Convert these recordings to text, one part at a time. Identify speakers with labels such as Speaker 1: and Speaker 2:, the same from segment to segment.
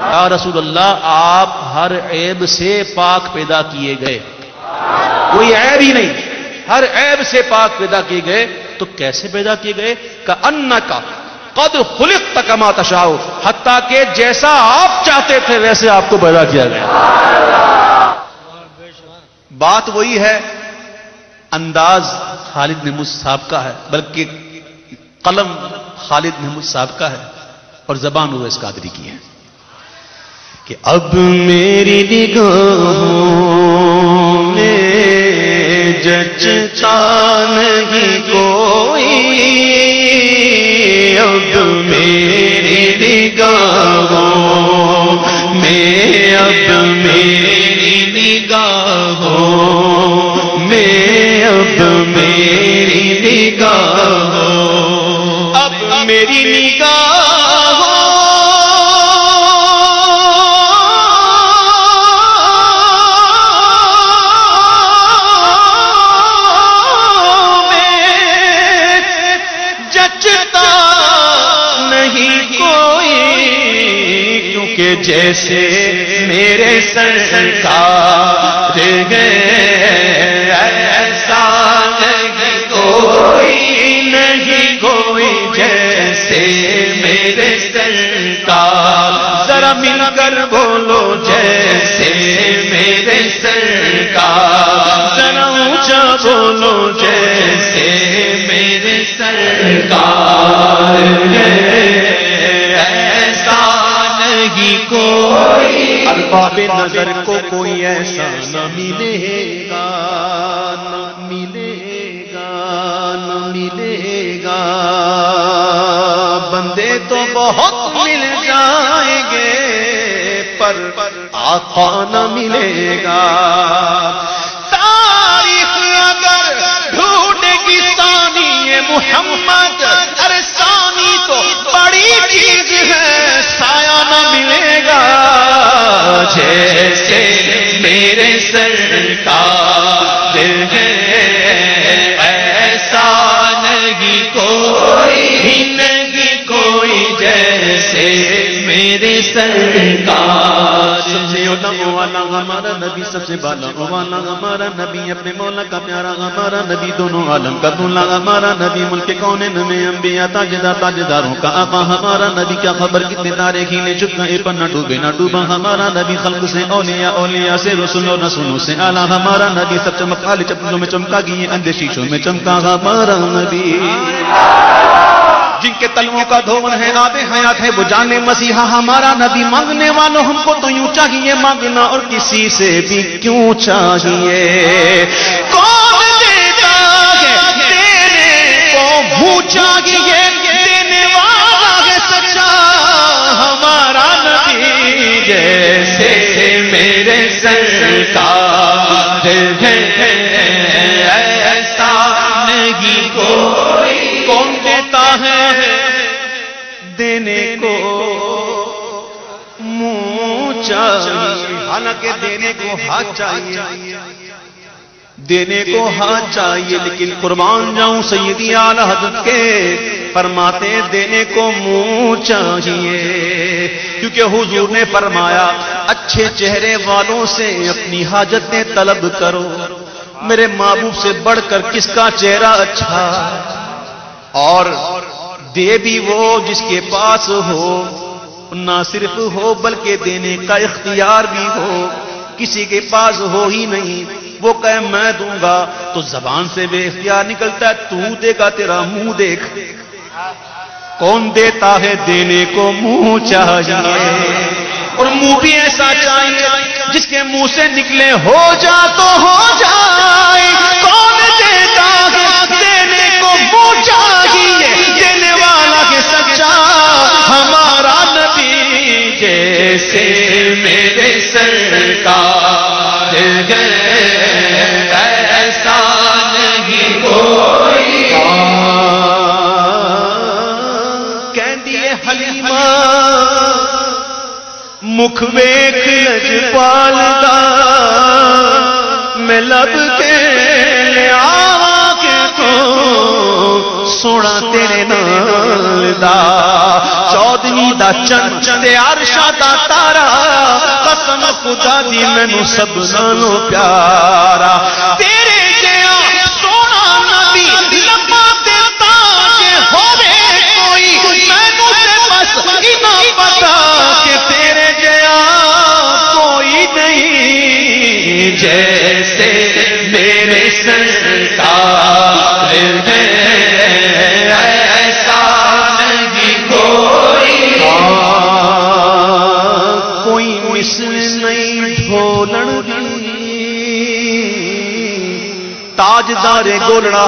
Speaker 1: یا رسول اللہ، آپ ہر عیب سے پاک پیدا کیے گئے۔ کوئی عیب ہی نہیں، ہر عیب سے پاک پیدا کیے گئے۔ تو کیسے پیدا کیے گئے؟ کا ان کا قد خلق تک تشاؤ حتیٰ کہ جیسا آپ چاہتے تھے، ویسے آپ کو پیدا کیا گیا۔ بات وہی ہے، انداز خالد نمود صاحب کا ہے، بلکہ قلم خالد نمود صاحب کا ہے اور زبان وہ اس قادری کی ہے۔ کہ اب میری نگاہوں میں جچتا نہیں کوئی۔ اب میری کیونکہ جیسے میرے سرکار گئے ایسا نہیں کوئی نہیں، کوئی جیسے میرے سرکار ذرا مل کر بولو جیسے میرے سرکار ذرا اونچا بولو جیسے میرے سرکار الباب نظر کو کوئی ایسا نہ ملے گا نہ ملے گا نہ ملے گا۔ بندے تو بہت مل جائیں گے پر آقا نہ ملے گا۔ تاریخ اگر ڈھونڈے گی ثانی محمد ارے ثانی تو بڑی چیز ہے۔ جیسے میرے سرکار ہے۔ میرے سرکار
Speaker 2: سب سے والا ہمارا نبی، سب سے بالا والا ہمارا نبی، اپنے مولا کا پیارا ہمارا نبی، دونوں عالم کا دلہ ہمارا نبی، ملک کون میں انبیاء، تاجدار، تاجداروں کا آقا ہمارا نبی، کیا خبر، کتنے تارے کھیلے چپ گئے نہ ڈوبے، نہ ڈوبا ہمارا نبی، خلق سے اولیاء اولیاء سے رسول و رسولوں سے اعلیٰ ہمارا نبی، سب چمک والے چپلوں میں چمکا گئی اندھے شیشوں میں چمکا ہمارا نبی۔ جن کے تلووں کا دھون ہے آب حیات ہے بجانے مسیحا ہمارا نبی مانگنے والوں ہم کو تو یوں چاہیے، مانگنا اور کسی سے بھی کیوں چاہیے؟ کون ہاتھ چاہیے۔ دینے کو ہاتھ چاہیے، لیکن قربان جاؤں سیدی اعلی حضرت کے فرماتے دینے کو منہ چاہیے۔ کیونکہ حضور نے فرمایا، اچھے چہرے والوں سے اپنی حاجتیں طلب کرو۔ میرے محبوب سے بڑھ کر کس کا چہرہ اچھا؟ اور دے بھی وہ جس کے پاس ہو، نہ صرف ہو، بلکہ دینے کا اختیار بھی ہو۔ کسی کے پاس ہو ہی نہیں۔ وہ کہ میں دوں گا۔ تو زبان سے بے اختیار نکلتا ہے، تو دے گا تیرا منہ دیکھ۔ کون دیتا ہے دینے کو منہ چاہیے؟ اور منہ بھی ایسا چاہیے، جس کے منہ سے نکلے، ہو جا تو ہو جائے۔ کون مکھ ویخ لج پالتا میں لب کے لیا کے تو سونا تیرے نال دا۔ چودویں دا چن چندے عرشا دا تارا۔ قسم خدا دی مینو سب نالوں پیارا۔ تیرے جیسے میرے سرکار ہیں ایسا نہیں کوئی کوئی مثل نہیں ڈھولن تاجدار گولڑا،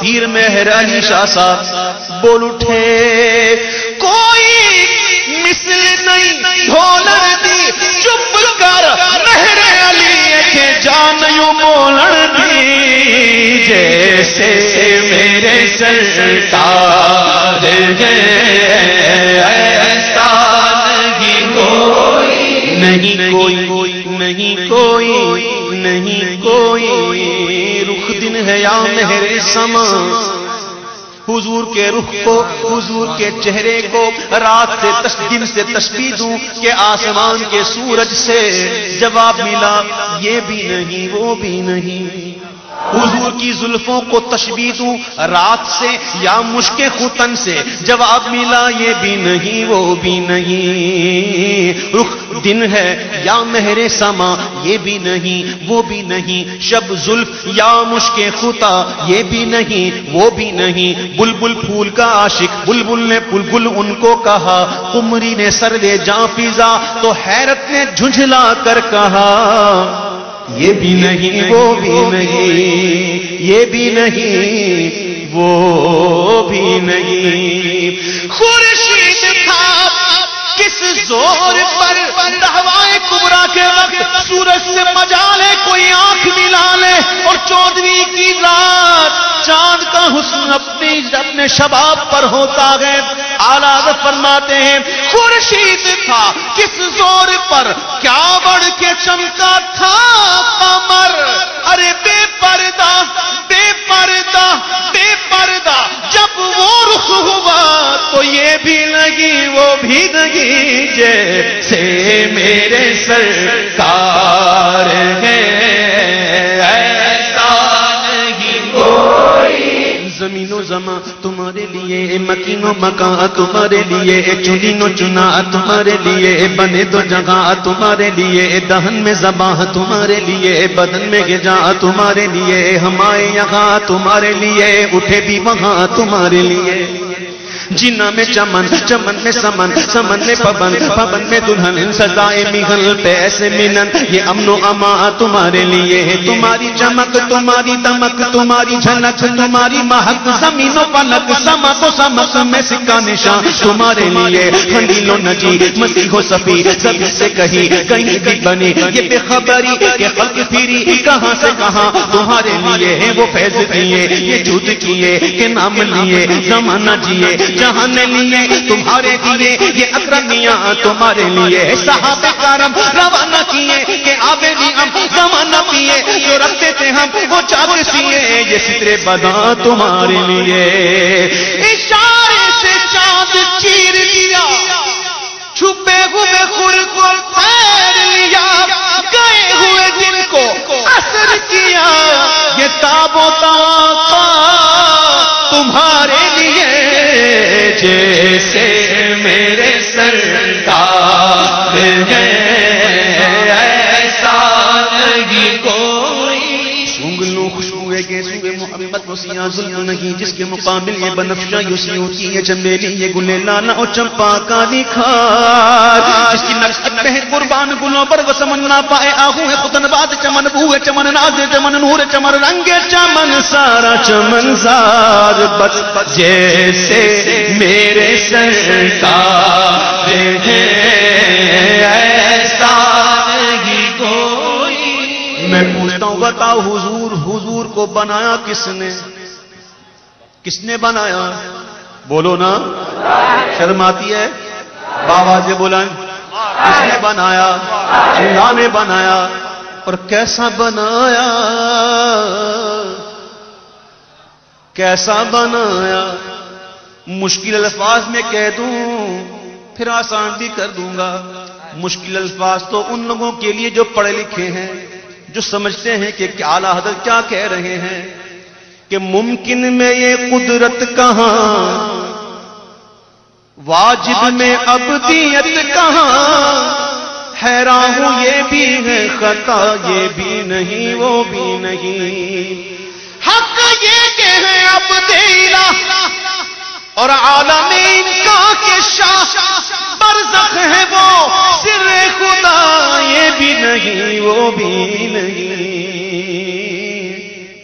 Speaker 2: پیر مہر علی شاہ صاحب بول اٹھے۔ کوئی مثل نہیں ڈھولن دی، چپ کر مہر علی۔ کے جان یوں بولن دی جیسے میرے سرکار ہیں ایسا نہیں کوئی نہیں کوئی نہیں کوئی نہیں کوئی، رخ دن ہے یا مہر سما۔ حضور کے رخ کو، حضور کے چہرے کو رات سے دن سے تشبیح دوں کہ آسمان کے سورج سے جواب ملا، یہ بھی نہیں، وہ بھی نہیں۔ حضور کی زلفوں کو تشبیح دوں رات سے یا مشک ختن سے؟ جواب ملا، یہ بھی نہیں، وہ بھی نہیں۔ رخ دن ہے یا مہر سما، یہ بھی نہیں، وہ بھی نہیں۔ شب زلف یا مشک خطا یہ بھی نہیں، وہ بھی نہیں۔ بلبل پھول کا عاشق، بلبل نے بلبل ان کو کہا۔ کمری نے سروے جاں فیضا، تو حیرت نے جھنجھلا کر کہا۔ یہ بھی نہیں وہ بھی نہیں یہ بھی نہیں وہ بھی نہیں خورشید تھا کس زور پر دہوائے کبرا کے وقت سورج سے مجا لے کوئی آنکھ ملا لے اور چودویں کی رات چاند کا حسن اپنی اپنے شباب پر ہوتا ہے۔ آلاد فرماتے ہیں، خورشید تھا، کس زور پر؟ کیا بڑھ کے چمکا تھا کمر ارے بے پردہ، بے پردہ، بے پردہ، جب وہ رخ ہوا تو یہ بھی لگی، وہ بھی لگی، جیسے میرے سرکار زماں تمہارے لیے مکینو مکان تمہارے لیے چنینو چنا تمہارے لیے بنے دو جگہ تمہارے لیے دہن میں زباں تمہارے لیے بدن میں گجا تمہارے لیے ہمارے یہاں تمہارے لیے اٹھے بھی وہاں تمہارے لیے۔ جنا میں چمن چمن میں سمن سمن میں پبن پبن میں دلہن، سزائے مغل پیسے منن۔ یہ امن و اما تمہارے لیے ہے۔ تمہاری چمک، تمہاری دمک، تمہاری جھلک تمہاری مہک۔ زمین و پلک سما تو سمک میں سکا نشان۔ تمہارے لیے خلیل و نجی مسیح و صفی سب سے کہی، کہیں بھی بنی۔ یہ بے خبری کہ خلق پھیری کہاں سے کہاں تمہارے لیے ہے وہ فیض کیے، یہ جھوٹ کیے کہ نام لیے، زمانہ جیے۔ جہاں نے لیے تمہارے لیے، یہ اکرمیاں تمہارے لیے۔ صحابہ کرم روانہ کیے کہ آبے بھی ہم زمانہ پیے، جو رکھتے تھے ہم، وہ چاک سیے۔ یہ سترے بدا تمہارے لیے۔ اشارے سے چاند چیر لیا، چھپے ہوئے خور کو پھیر لیا۔ گئے ہوئے دن کو اثر کیا، یہ تابو تاپا تمہارے لیے جیسے میرے سرکار ہیں محبت ظلم نہیں، جس کے مقابل یہ بنفشا یوسی ہوتی ہے چمیلی یہ گلے لانا اور چمپا کا دکھار جس کی نقصت میں ہے قربان گلوں پر وہ سمنا پائے، آہو ہے خدن باد چمن بوئے چمن ناز چمن نور، چمن رنگ، چمن سارا، چمن زار بس جیسے میرے سرکار ہیں، ایسا نہیں کوئی۔ میں پوچھتا ہوں، بتاؤ حضور حضور کو بنایا کس نے؟ کس نے بنایا؟ بولو نا۔ شرم آتی ہے؟ بابا سے بولائیں۔ کس نے بنایا؟ اللہ نے بنایا۔ اور کیسا بنایا؟ کیسا بنایا؟ مشکل الفاظ میں کہہ دوں، پھر آسان بھی کر دوں گا۔ مشکل الفاظ تو ان لوگوں کے لیے جو پڑھے لکھے ہیں۔ جو سمجھتے ہیں کہ کیا حضرت کیا کہہ رہے ہیں کہ ممکن میں یہ قدرت کہاں؟ واجب میں ابدیت کہاں؟ حیران ہوں یہ بھی ہے خطا یہ بھی نہیں وہ بھی نہیں۔ حق یہ کہ ہے اب دینا اور عالمین کا شاہ برزخ ہے وہ۔ سر خدا، یہ بھی نہیں، وہ بھی نہیں۔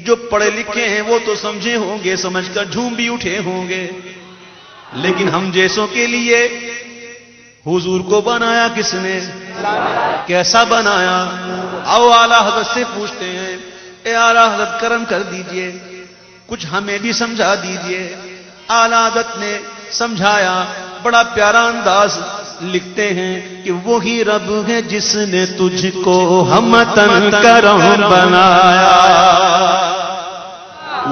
Speaker 2: جو پڑھے لکھے ہیں وہ تو سمجھے ہوں گے، سمجھ کر جھوم بھی اٹھے ہوں گے۔ لیکن ہم جیسوں کے لیے حضور کو بنایا کس نے؟ کیسا بنایا؟ او اعلی حضرت سے پوچھتے ہیں۔ اے اعلی حضرت، کرم کر دیجیے۔ کچھ ہمیں بھی سمجھا دیجیے۔ آلادت نے سمجھایا، بڑا پیارا انداز لکھتے ہیں کہ وہی رب ہے جس نے تجھ کو ہم تن کرم بنایا۔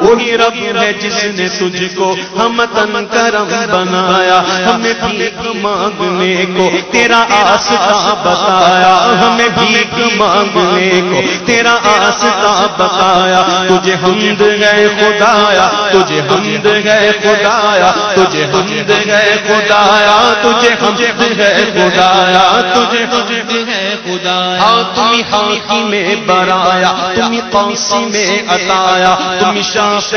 Speaker 2: وہی رب ہے جس نے تجھ کو ہم تن کرم بنایا، ہمیں بھیک مانگنے کو تیرا آستا بتایا، ہمیں بھیک مانگنے کو تیرا آستا بتایا، تجھے حمد گئے خدایا، تجھے حمد گئے خدایا، تجھے حمد گئے خدایا، تجھے حمد گئے خدایا، تجھے حمد گئے خدایا تم ہاکی میں برایا تم قوسی میں اتایا تم شاہ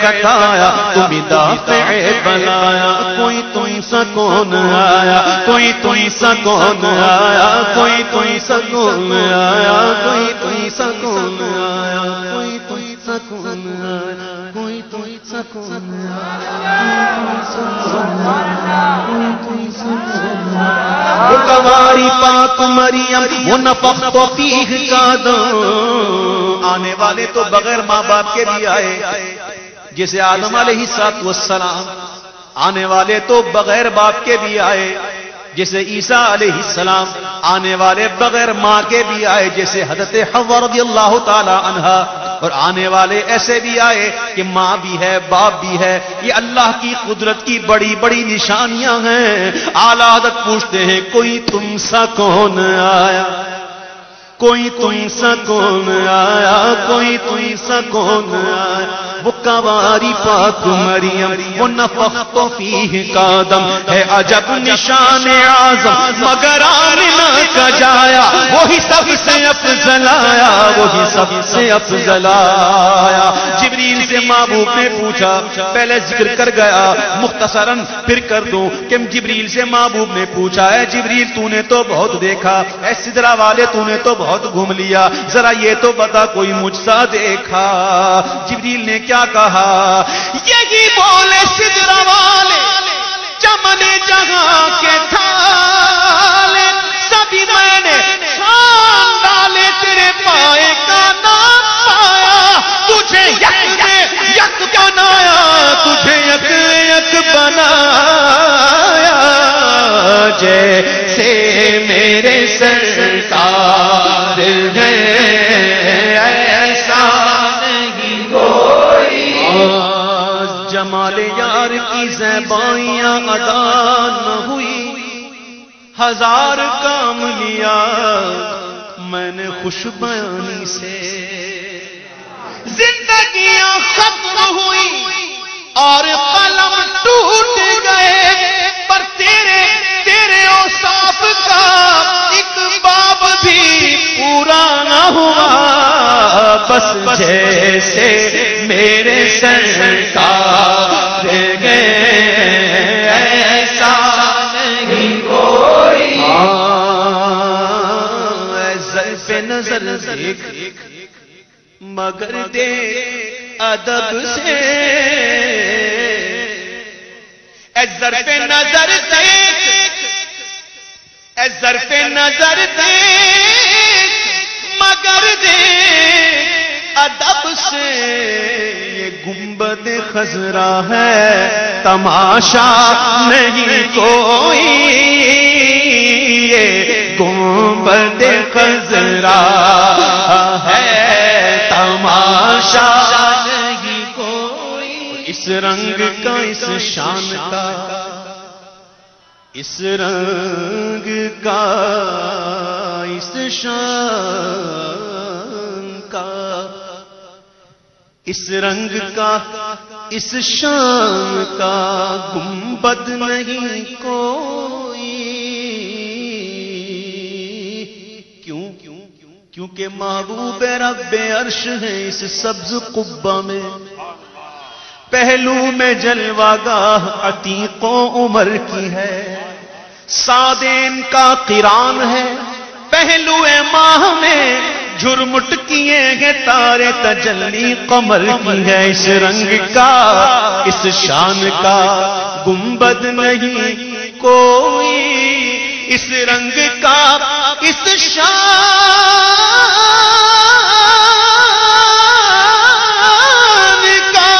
Speaker 2: خطایا تم دافع بنایا کوئی تم سکون آیا کوئی تم سکون آیا کوئی تم سکون آیا کوئی تم سکون آیا کوئی تم سکون آیا کوئی تم سکون آیا پاک مریم وہ نفخ تو پیغ کا دو آنے والے تو بغیر ماں باپ کے بھی آئے۔ جسے آدم علیہ سات والسلام، آنے والے تو بغیر باپ کے بھی آئے۔ جیسے عیسیٰ علیہ السلام، آنے والے بغیر ماں کے بھی آئے۔ جیسے حضرت رضی اللہ تعالی عنہ اور آنے والے ایسے بھی آئے کہ ماں بھی ہے، باپ بھی ہے، یہ اللہ کی قدرت کی بڑی بڑی نشانیاں ہیں۔ آلادت پوچھتے ہیں، کوئی تم سا کون آیا؟ کوئی تم سا کون آیا؟ کوئی تم کون آیا؟ وہ کواری پاک مریم، وہ نفخ تو فیہ قادم ہے عجب نشان آزم مگر آمنہ کا جایا وہی سب سے افضل آیا وہی سب سے افضل آیا جبریل سے محبوب نے پوچھا، پہلے ذکر کر گیا، مختصراً پھر کر دوں کہ جبریل سے محبوب نے پوچھا ہے جبریل، تو نے تو بہت دیکھا، اے سدرا والے، تو نے تو بہت گھوم لیا، ذرا یہ تو بتا، کوئی مجھ سا دیکھا۔ جبریل نے کیا کہا؟ یہی بولے سدرا والے چمن جگہ کے تھالے، سبھی میں نے ڈالے، تیرے پائے کا نام پایا۔ تجھے یک میں یک بنایا، تجھے یک یک بنایا۔ جیسے میرے سرکار ہے ہزار کام لیا، میں نے خوش بیانی سے زندگیاں ختم ہوئی، اور قلم ٹوٹ گئے، پر تیرے تیرے اوصاف کا ایک باب بھی پورا نہ ہوا۔ بس جیسے میرے سر سرکار گئے۔ مگر دے ادب سے پہ نظر دیکھ۔ ازر پہ نظر دیکھ۔ مگر دے ادب سے۔ یہ گنبد خزرا ہے۔ تماشا نہیں کوئی۔ یہ گنبد خزرا ہے۔ تماشا نہیں کوئی رنگ کا اس شان کا اس رنگ کا اس شان کا اس رنگ کا اس شان کا گنبد نہیں کوئی کیونکہ محبوب رب عرش ہے اس سبز قبا میں۔ پہلو میں جلوا گاہ عتیق و عمر کی ہے۔ سادین کا قران ہے۔ پہلو ماہ میں جھرمٹ کیے گے تارے تجلی قمر کی ہے۔ اس رنگ کا، اس شان کا گنبد نہیں۔ کوئی اس رنگ کا اس شان کا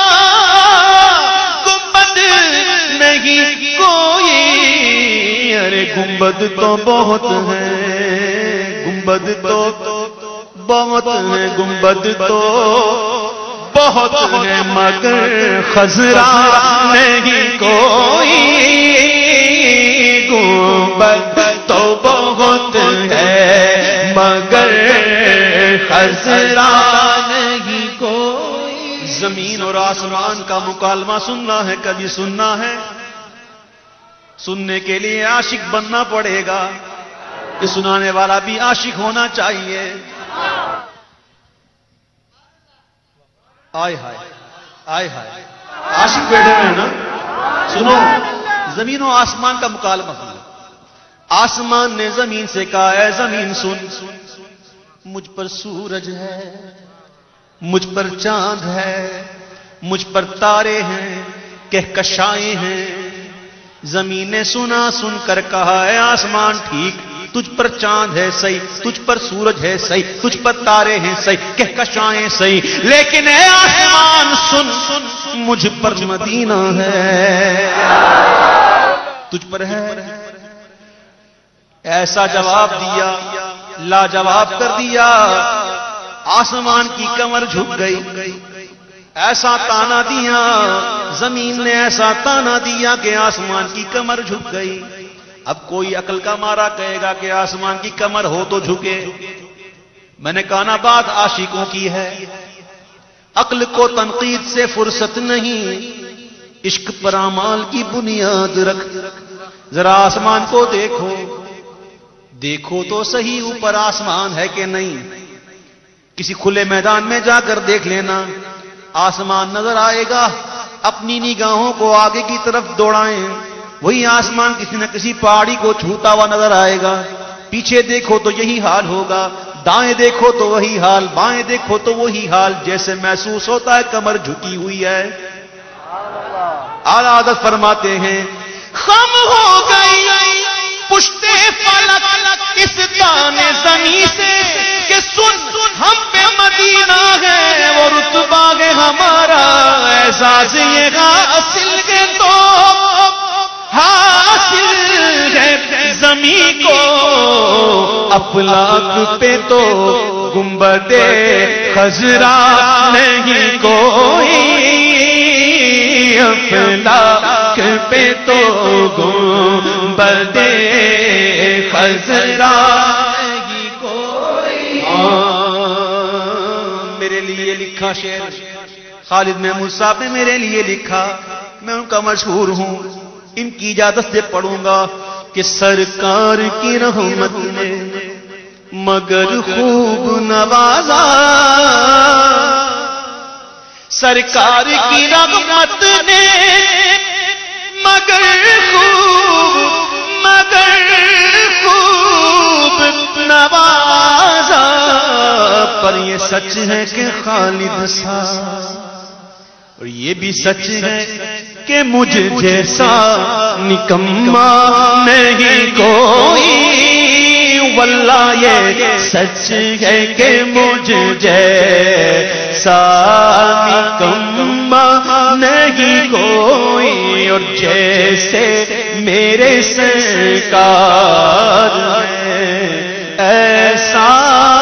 Speaker 2: گنبد نہیں، کوئی ارے گنبد تو بہت ہے۔ گنبد تو بہت ہے گنبد تو بہت ہے، مگر خزرا نہیں، کوئی گنبد تو بہت ہے، مگر خزرا نہیں کوئی زمین اور آسمان کا مکالمہ سننا ہے، کبھی سننا ہے۔ سننے کے لیے عاشق بننا پڑے گا۔ کہ سنانے والا بھی عاشق ہونا چاہیے۔ آئے ہائے آئے ہائے۔ عاشق بیٹھے ہوئے ہیں نا؟ سنو، زمین و آسمان کا مکالمہ سنو۔ آسمان نے زمین سے کہا ہے زمین سن، مجھ پر سورج ہے، مجھ پر چاند ہے، مجھ پر تارے ہیں، کہکشائیں ہیں۔ زمین نے سنا، سن کر کہا ہے آسمان، ٹھیک، تجھ پر چاند ہے صحیح، تجھ پر سورج ہے صحیح، تجھ پر تارے ہیں صحیح، کہکشائیں صحیح۔ لیکن اے آسمان سن سن، مجھ پر مدینہ ہے۔ تجھ پر ہے۔ ایسا جواب دیا، لاجواب کر دیا، آسمان کی کمر جھک گئی۔ ایسا تانا دیا، زمین نے ایسا تانا دیا کہ آسمان کی کمر جھک گئی۔ اب کوئی عقل کا مارا کہے گا کہ آسمان کی کمر ہو تو جھکے۔ میں نے کہا، نا بات عاشقوں کی ہے۔ عقل کو تنقید سے فرصت نہیں۔ عشق پر امال کی بنیاد رکھ۔ ذرا آسمان کو دیکھو۔ دیکھو تو صحیح، اوپر آسمان ہے کہ نہیں؟ کسی کھلے میدان میں جا کر دیکھ لینا۔ آسمان نظر آئے گا، اپنی نگاہوں کو آگے کی طرف دوڑائیں۔ وہی آسمان کسی نہ کسی پہاڑی کو چھوتا ہوا نظر آئے گا۔ پیچھے دیکھو تو یہی حال ہوگا، دائیں دیکھو تو وہی حال، بائیں دیکھو تو وہی حال، جیسے محسوس ہوتا ہے کمر جھکی ہوئی ہے۔ اعلی عادت فرماتے ہیں، خم ہو گئی پشتے فلک اس دانے زمین سے کہ سن، ہم پہ مدینہ ہے وہ رتبہ ہے ہمارا احساس یہ حاصل کے تو۔ ہاں، حاصل ہے زمین کو۔ افلاک پہ تو گنبد خزرا نہیں، کوئی افلاک پہ تو گنبد خزرا کوئی میرے لیے لکھا شعر۔ خالد محمود صاحب نے میرے لیے لکھا۔ میں ان کا مشہور ہوں۔ ان کی اجازت سے پڑھوں گا کہ سرکار کی رحمت نے مگر خوب نوازا۔ سرکار کی رحمت نے مگر خوب مگر خوب نوازا، پر یہ سچ ہے کہ خالد سا۔ اور یہ بھی سچ ہے کہ مجھ جیسا نکما نہیں کوئی۔ واللہ یہ سچ ہے کہ مجھ جیسا سامی کما نہیں کوئی اور جیسے میرے سرکار ایسا